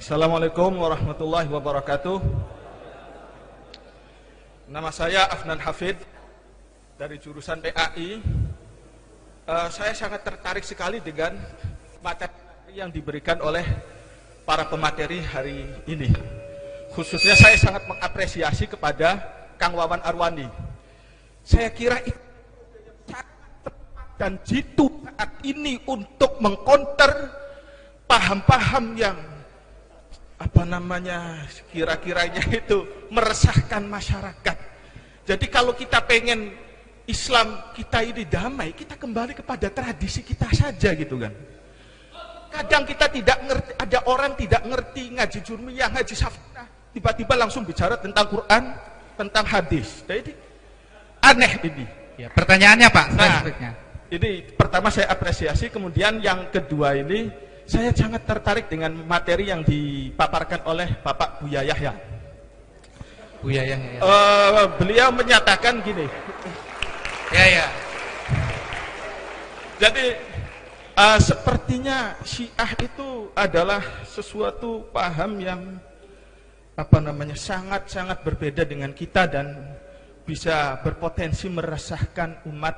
Assalamualaikum warahmatullahi wabarakatuh. Nama saya Afnan Hafid dari jurusan PAI. Uh, saya sangat tertarik sekali dengan materi yang diberikan oleh para pemateri hari ini. Khususnya saya sangat mengapresiasi kepada Kang Wawan Arwani. Saya kira itu dan jitu saat ini untuk mengkonter paham-paham yang apa namanya kira-kiranya itu meresahkan masyarakat. Jadi kalau kita pengen Islam kita ini damai, kita kembali kepada tradisi kita saja gitu kan. Kadang kita tidak ngerti, ada orang tidak ngerti ngaji jurmiyah, ngaji safina, tiba-tiba langsung bicara tentang Quran, tentang hadis. Jadi aneh ini. Ya, pertanyaannya Pak, nah, ini pertama saya apresiasi, kemudian yang kedua ini saya sangat tertarik dengan materi yang dipaparkan oleh Bapak Buya Yahya. Buya Yahya. Uh, beliau menyatakan gini. Ya ya. Jadi uh, sepertinya Syiah itu adalah sesuatu paham yang apa namanya sangat-sangat berbeda dengan kita dan bisa berpotensi meresahkan umat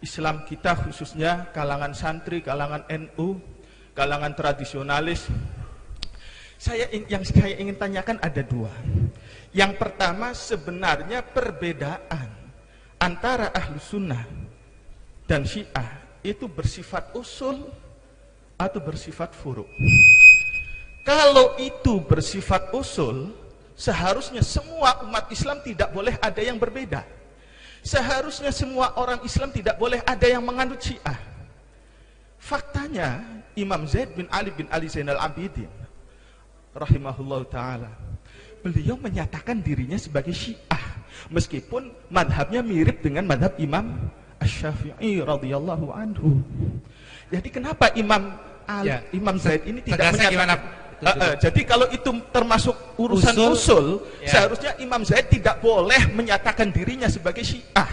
Islam kita khususnya kalangan santri, kalangan NU kalangan tradisionalis. Saya yang saya ingin tanyakan ada dua. Yang pertama sebenarnya perbedaan antara ahlu sunnah dan syiah itu bersifat usul atau bersifat furuk. Kalau itu bersifat usul, seharusnya semua umat Islam tidak boleh ada yang berbeda. Seharusnya semua orang Islam tidak boleh ada yang menganut syiah. Faktanya, Imam Zaid bin Ali bin Ali Zainal Abidin rahimahullah taala beliau menyatakan dirinya sebagai Syiah meskipun madhabnya mirip dengan madhab Imam Asy-Syafi'i radhiyallahu anhu. Jadi kenapa Imam Ali, ya. Imam Zaid ini tidak menyatakan gimana? Uh, uh, jadi kalau itu termasuk urusan usul, usul ya. seharusnya Imam Zaid tidak boleh menyatakan dirinya sebagai Syiah.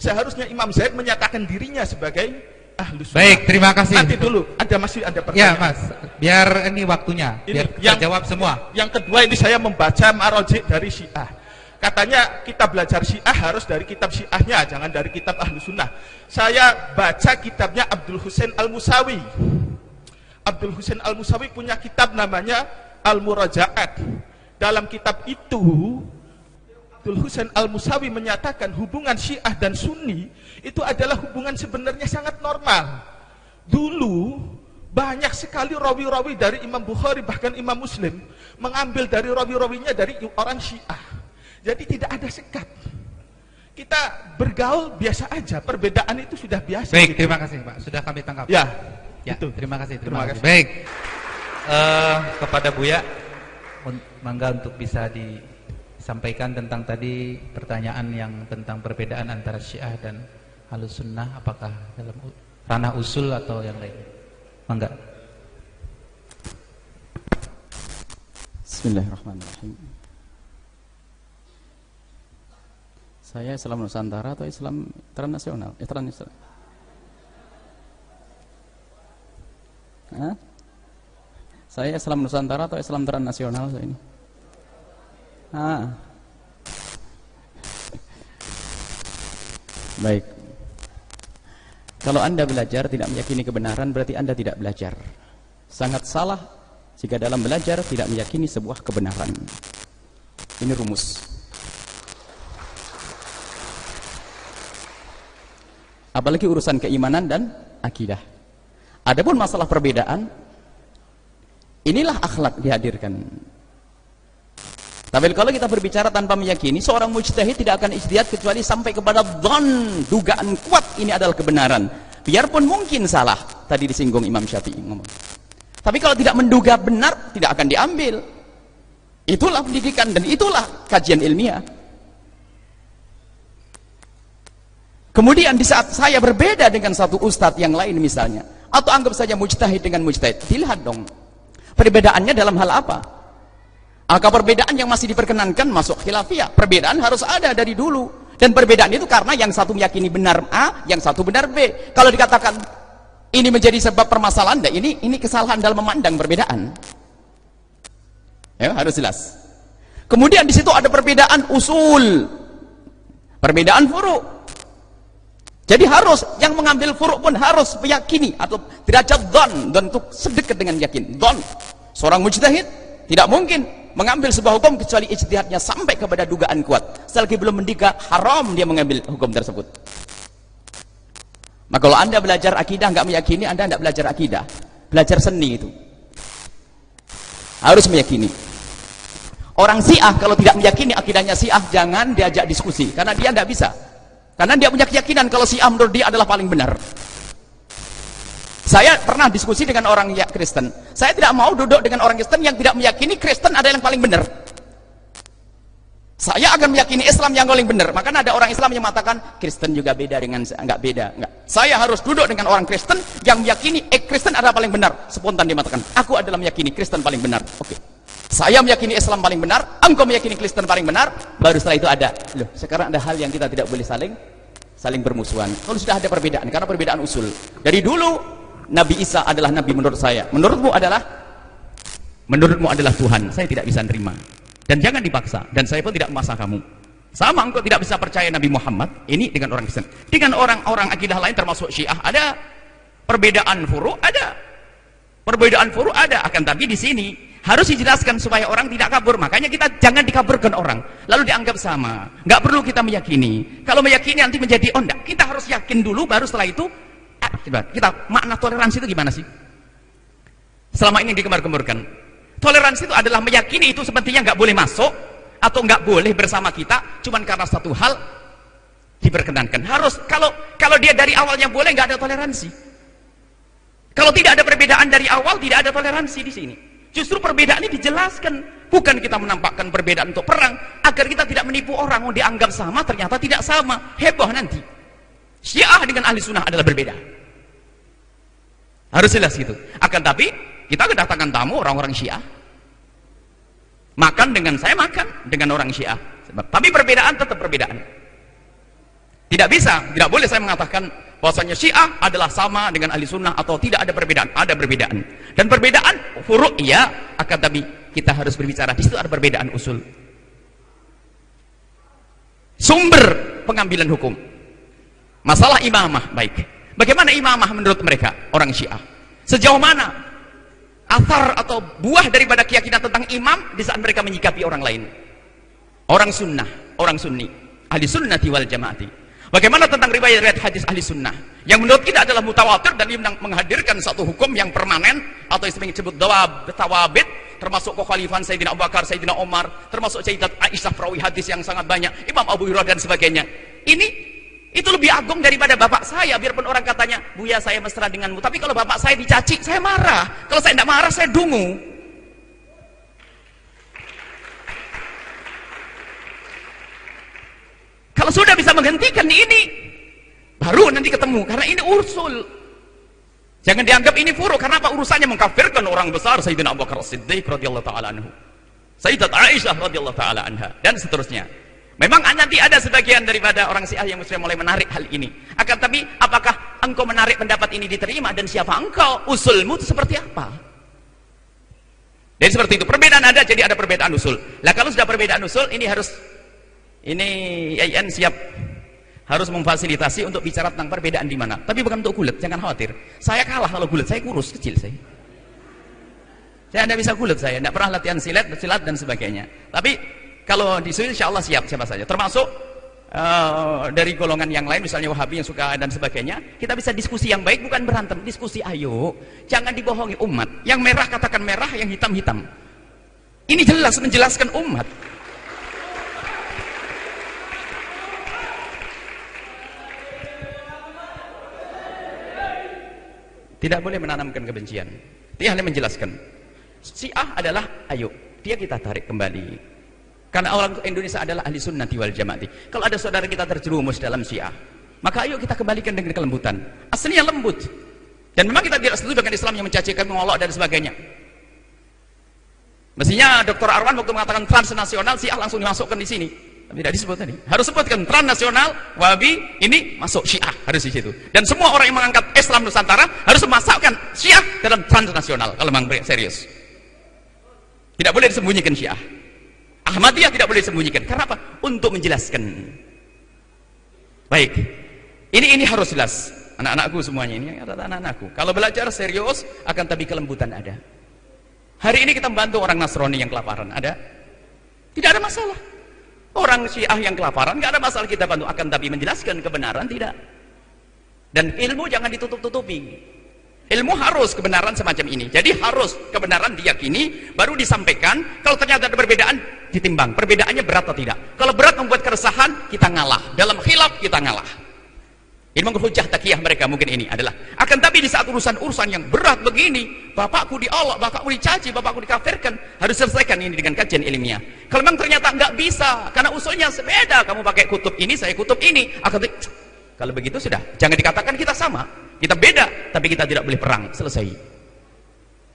Seharusnya Imam Zaid menyatakan dirinya sebagai ahlu sunnah. Baik, terima kasih. Nanti dulu, ada masih ada pertanyaan. Ya, Mas. Biar ini waktunya, ini, biar yang, jawab semua. Yang kedua ini saya membaca marojik dari Syiah. Katanya kita belajar Syiah harus dari kitab Syiahnya, jangan dari kitab Ahlu Sunnah. Saya baca kitabnya Abdul Husain Al-Musawi. Abdul Husain Al-Musawi punya kitab namanya Al-Murajaat. Dalam kitab itu Abdul Husain Al-Musawi menyatakan hubungan Syiah dan Sunni itu adalah hubungan sebenarnya sangat normal. Dulu banyak sekali rawi-rawi dari Imam Bukhari bahkan Imam Muslim mengambil dari rawi-rawinya dari orang Syiah. Jadi tidak ada sekat. Kita bergaul biasa aja, perbedaan itu sudah biasa. Baik, gitu. terima kasih Pak, sudah kami tangkap. Ya, ya itu. terima kasih, terima, terima kasih. kasih. Baik, uh, kepada Buya, mangga untuk bisa di sampaikan tentang tadi pertanyaan yang tentang perbedaan antara Syiah dan Halus Sunnah apakah dalam ranah usul atau yang lain? Mangga. Bismillahirrahmanirrahim. Saya Islam Nusantara atau Islam transnasional? Eh, transnasional. Hah? Saya Islam Nusantara atau Islam transnasional saya ini? Ah. Baik. Kalau Anda belajar tidak meyakini kebenaran berarti Anda tidak belajar. Sangat salah jika dalam belajar tidak meyakini sebuah kebenaran. Ini rumus. Apalagi urusan keimanan dan akidah. Adapun masalah perbedaan, inilah akhlak dihadirkan. Tapi kalau kita berbicara tanpa meyakini, seorang mujtahid tidak akan istihad kecuali sampai kepada dhon, dugaan kuat ini adalah kebenaran. Biarpun mungkin salah, tadi disinggung Imam Syafi'i ngomong. Tapi kalau tidak menduga benar, tidak akan diambil. Itulah pendidikan dan itulah kajian ilmiah. Kemudian di saat saya berbeda dengan satu ustadz yang lain misalnya, atau anggap saja mujtahid dengan mujtahid, dilihat dong. Perbedaannya dalam hal apa? Maka perbedaan yang masih diperkenankan masuk khilafiyah. Perbedaan harus ada dari dulu. Dan perbedaan itu karena yang satu meyakini benar A, yang satu benar B. Kalau dikatakan ini menjadi sebab permasalahan, nah ini ini kesalahan dalam memandang perbedaan. Ya, harus jelas. Kemudian di situ ada perbedaan usul. Perbedaan furu. Jadi harus yang mengambil furu pun harus meyakini atau derajat don don itu sedekat dengan yakin. Don seorang mujtahid tidak mungkin mengambil sebuah hukum kecuali ijtihadnya sampai kepada dugaan kuat. Selagi belum mendika haram dia mengambil hukum tersebut. Maka kalau anda belajar akidah nggak meyakini, anda tidak belajar akidah, belajar seni itu. Harus meyakini. Orang Syiah kalau tidak meyakini akidahnya Syiah jangan diajak diskusi karena dia tidak bisa. Karena dia punya keyakinan kalau Syiah menurut dia adalah paling benar. Saya pernah diskusi dengan orang ya Kristen. Saya tidak mau duduk dengan orang Kristen yang tidak meyakini Kristen adalah yang paling benar. Saya akan meyakini Islam yang paling benar. Maka ada orang Islam yang mengatakan Kristen juga beda dengan enggak beda, enggak. Saya harus duduk dengan orang Kristen yang meyakini eh Kristen adalah paling benar. Spontan dia mengatakan, aku adalah meyakini Kristen paling benar. Oke. Okay. Saya meyakini Islam paling benar, engkau meyakini Kristen paling benar, baru setelah itu ada. Loh, sekarang ada hal yang kita tidak boleh saling saling bermusuhan. Kalau sudah ada perbedaan, karena perbedaan usul. Dari dulu Nabi Isa adalah nabi menurut saya. Menurutmu adalah menurutmu adalah Tuhan. Saya tidak bisa nerima. Dan jangan dipaksa. Dan saya pun tidak memaksa kamu. Sama engkau tidak bisa percaya Nabi Muhammad. Ini dengan orang Kristen. Dengan orang-orang akidah lain termasuk Syiah. Ada perbedaan furu, ada. Perbedaan furu ada. Akan tapi di sini harus dijelaskan supaya orang tidak kabur. Makanya kita jangan dikaburkan orang. Lalu dianggap sama. Nggak perlu kita meyakini. Kalau meyakini nanti menjadi oh enggak. Kita harus yakin dulu baru setelah itu kita makna toleransi itu gimana sih? Selama ini dikembar-kemburkan Toleransi itu adalah meyakini itu sepertinya nggak boleh masuk atau nggak boleh bersama kita, cuman karena satu hal diperkenankan. Harus kalau kalau dia dari awalnya boleh nggak ada toleransi. Kalau tidak ada perbedaan dari awal tidak ada toleransi di sini. Justru perbedaan ini dijelaskan, bukan kita menampakkan perbedaan untuk perang agar kita tidak menipu orang mau dianggap sama ternyata tidak sama. Heboh nanti. Syiah dengan ahli sunnah adalah berbeda. Harus jelas gitu. Akan tapi kita kedatangan tamu orang-orang Syiah. Makan dengan saya makan dengan orang Syiah. Tapi perbedaan tetap perbedaan. Tidak bisa, tidak boleh saya mengatakan bahwasanya Syiah adalah sama dengan ahli sunnah atau tidak ada perbedaan. Ada perbedaan. Dan perbedaan furuk ya, akan tapi kita harus berbicara di situ ada perbedaan usul. Sumber pengambilan hukum. Masalah imamah baik. Bagaimana imamah menurut mereka orang Syiah? Sejauh mana Athar atau buah daripada keyakinan tentang imam di saat mereka menyikapi orang lain? Orang sunnah, orang sunni. Ahli sunnati wal jamaati. Bagaimana tentang riwayat hadis ahli sunnah? Yang menurut kita adalah mutawatir dan yang menghadirkan satu hukum yang permanen atau yang disebut dawab, tawabit termasuk kekhalifan Sayyidina Abu Bakar, Sayyidina Umar termasuk Sayyidat Aisyah perawi hadis yang sangat banyak Imam Abu Hurairah dan sebagainya. Ini itu lebih agung daripada bapak saya biarpun orang katanya buya saya mesra denganmu. Tapi kalau bapak saya dicaci saya marah. Kalau saya tidak marah saya dungu. Kalau sudah bisa menghentikan ini baru nanti ketemu. Karena ini ursul. Jangan dianggap ini furu karena apa? Urusannya mengkafirkan orang besar Sayyidina Abu Bakar Siddiq radhiyallahu taala anhu. Sayyidat Aisyah radhiyallahu taala anha. Dan seterusnya Memang nanti ada sebagian daripada orang Syiah yang sudah mulai menarik hal ini. Akan tapi apakah engkau menarik pendapat ini diterima dan siapa engkau? Usulmu itu seperti apa? Jadi seperti itu. Perbedaan ada jadi ada perbedaan usul. Lah kalau sudah perbedaan usul ini harus ini IAIN siap harus memfasilitasi untuk bicara tentang perbedaan di mana. Tapi bukan untuk kulit, jangan khawatir. Saya kalah kalau kulit, saya kurus kecil saya. Saya tidak bisa kulit saya, tidak pernah latihan silat, silat dan sebagainya. Tapi kalau di sini insya Allah siap siapa saja. Termasuk uh, dari golongan yang lain, misalnya Wahabi yang suka dan sebagainya, kita bisa diskusi yang baik, bukan berantem. Diskusi ayo, jangan dibohongi umat. Yang merah katakan merah, yang hitam hitam. Ini jelas menjelaskan umat. Tidak boleh menanamkan kebencian. Dia hanya menjelaskan. Syiah adalah ayo, dia kita tarik kembali karena orang Indonesia adalah ahli sunnah wal jamaati. Kalau ada saudara kita terjerumus dalam syiah, maka ayo kita kembalikan dengan kelembutan. Aslinya lembut. Dan memang kita tidak setuju dengan Islam yang mencacikan, mengolok dan sebagainya. Mestinya Dr. Arwan waktu mengatakan transnasional, syiah langsung dimasukkan di sini. Tapi tidak disebut tadi. Harus sebutkan transnasional, wabi, ini masuk syiah. Harus di situ. Dan semua orang yang mengangkat Islam Nusantara harus memasukkan syiah dalam transnasional. Kalau memang serius. Tidak boleh disembunyikan Syiah. Ahmadiyah tidak boleh disembunyikan. Karena apa? Untuk menjelaskan. Baik. Ini ini harus jelas. Anak-anakku semuanya ini adalah anak-anakku. Kalau belajar serius akan tapi kelembutan ada. Hari ini kita membantu orang Nasrani yang kelaparan. Ada? Tidak ada masalah. Orang Syiah yang kelaparan nggak ada masalah kita bantu akan tapi menjelaskan kebenaran tidak. Dan ilmu jangan ditutup-tutupi. Ilmu harus kebenaran semacam ini. Jadi harus kebenaran diyakini, baru disampaikan. Kalau ternyata ada perbedaan, ditimbang. Perbedaannya berat atau tidak. Kalau berat membuat keresahan, kita ngalah. Dalam khilaf, kita ngalah. Ini menghujah takiyah mereka mungkin ini adalah. Akan tapi di saat urusan-urusan yang berat begini, bapakku diolok, bapakku dicaci, bapakku dikafirkan, harus selesaikan ini dengan kajian ilmiah. Kalau memang ternyata nggak bisa, karena usulnya sepeda, kamu pakai kutub ini, saya kutub ini, akan kalau begitu sudah, jangan dikatakan kita sama. Kita beda, tapi kita tidak boleh perang. Selesai.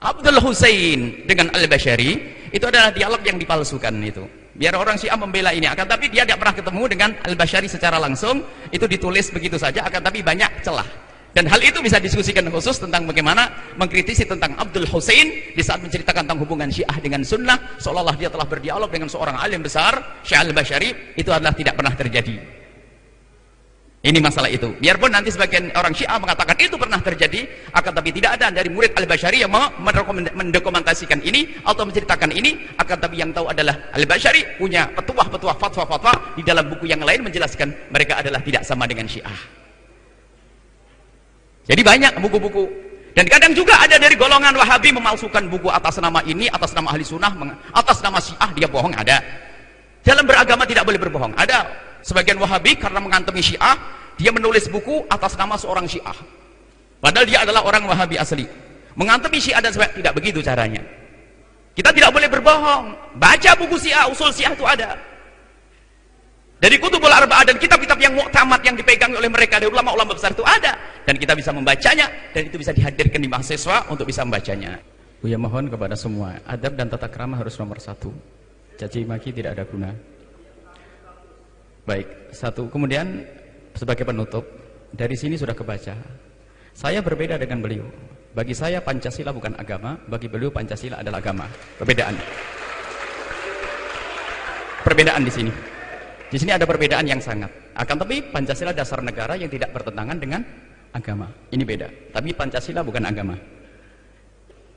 Abdul Hussein dengan Al-Bashari itu adalah dialog yang dipalsukan itu. Biar orang Syiah membela ini, akan tapi dia tidak pernah ketemu dengan Al-Bashari secara langsung. Itu ditulis begitu saja, akan tapi banyak celah. Dan hal itu bisa diskusikan khusus tentang bagaimana mengkritisi tentang Abdul Hussein di saat menceritakan tentang hubungan Syiah dengan Sunnah, seolah-olah dia telah berdialog dengan seorang alim besar, Syekh Al-Bashari, itu adalah tidak pernah terjadi. Ini masalah itu. Biarpun nanti sebagian orang Syiah mengatakan itu pernah terjadi, akan tapi tidak ada dari murid Al-Bashari yang mendokumentasikan ini atau menceritakan ini, akan tapi yang tahu adalah Al-Bashari punya petuah-petuah fatwa-fatwa di dalam buku yang lain menjelaskan mereka adalah tidak sama dengan Syiah. Jadi banyak buku-buku dan kadang juga ada dari golongan Wahabi memalsukan buku atas nama ini, atas nama ahli sunnah, atas nama Syiah dia bohong ada. Dalam beragama tidak boleh berbohong. Ada sebagian Wahabi karena mengantemi Syiah, dia menulis buku atas nama seorang Syiah. Padahal dia adalah orang Wahabi asli. Mengantemi Syiah dan sebagainya tidak begitu caranya. Kita tidak boleh berbohong. Baca buku Syiah, usul Syiah itu ada. Dari kutubul arba'ah dan kitab-kitab yang muktamad yang dipegang oleh mereka dari ulama-ulama besar itu ada dan kita bisa membacanya dan itu bisa dihadirkan di mahasiswa untuk bisa membacanya. Buya mohon kepada semua adab dan tata krama harus nomor satu. Caci maki tidak ada guna. Baik, satu. Kemudian sebagai penutup, dari sini sudah kebaca. Saya berbeda dengan beliau. Bagi saya Pancasila bukan agama, bagi beliau Pancasila adalah agama. Perbedaan. Perbedaan di sini. Di sini ada perbedaan yang sangat. Akan tapi Pancasila dasar negara yang tidak bertentangan dengan agama. Ini beda. Tapi Pancasila bukan agama.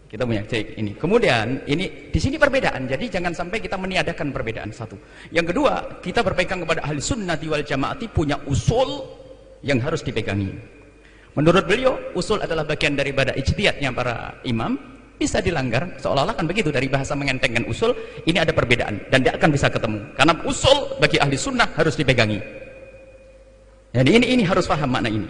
Kita punya cek ini. Kemudian ini di sini perbedaan. Jadi jangan sampai kita meniadakan perbedaan satu. Yang kedua, kita berpegang kepada ahli sunnah wal jamaati punya usul yang harus dipegangi. Menurut beliau, usul adalah bagian daripada ijtihadnya para imam bisa dilanggar seolah-olah kan begitu dari bahasa mengentengkan usul ini ada perbedaan dan dia akan bisa ketemu karena usul bagi ahli sunnah harus dipegangi jadi ini ini harus paham makna ini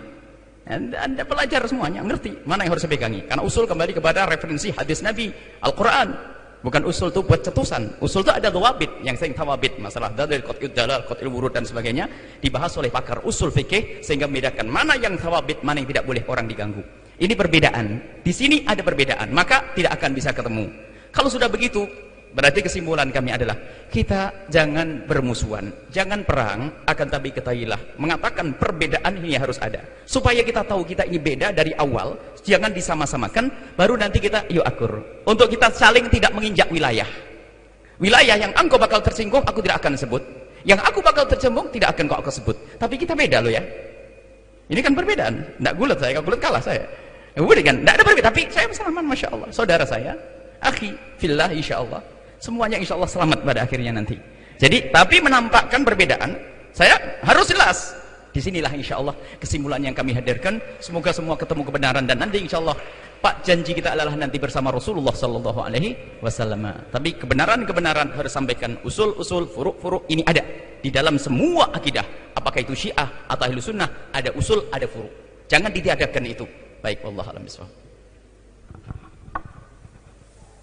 anda, anda pelajar semuanya, ngerti mana yang harus dipegangi. Karena usul kembali kepada referensi hadis Nabi, Al-Quran. Bukan usul itu buat cetusan. Usul itu ada wabit yang sering tawabit. Masalah dalil, qat'il dalal, qat'il wurud dan sebagainya. Dibahas oleh pakar usul fikih sehingga membedakan mana yang tawabit, mana yang tidak boleh orang diganggu. Ini perbedaan. Di sini ada perbedaan. Maka tidak akan bisa ketemu. Kalau sudah begitu, Berarti kesimpulan kami adalah kita jangan bermusuhan, jangan perang, akan tapi ketahuilah mengatakan perbedaan ini harus ada. Supaya kita tahu kita ini beda dari awal, jangan disama-samakan, baru nanti kita yuk akur. Untuk kita saling tidak menginjak wilayah. Wilayah yang engkau bakal tersinggung, aku tidak akan sebut. Yang aku bakal tersinggung, tidak akan kau aku sebut. Tapi kita beda loh ya. Ini kan perbedaan. Tidak gulat saya, kalau gulat kalah saya. Ya, kan, tidak ada perbedaan. Tapi saya bersalaman, Masya Allah. Saudara saya, akhi, fillah, insya Allah semuanya insya Allah selamat pada akhirnya nanti. Jadi tapi menampakkan perbedaan saya harus jelas. Di sinilah insya Allah kesimpulan yang kami hadirkan. Semoga semua ketemu kebenaran dan nanti insya Allah Pak janji kita adalah nanti bersama Rasulullah Sallallahu Alaihi Wasallam. Tapi kebenaran-kebenaran harus sampaikan. Usul-usul furuk-furuk ini ada. Di dalam semua akidah apakah itu syiah atau ahlu sunnah ada usul ada furuk. Jangan ditiadakan itu. Baik Allah alam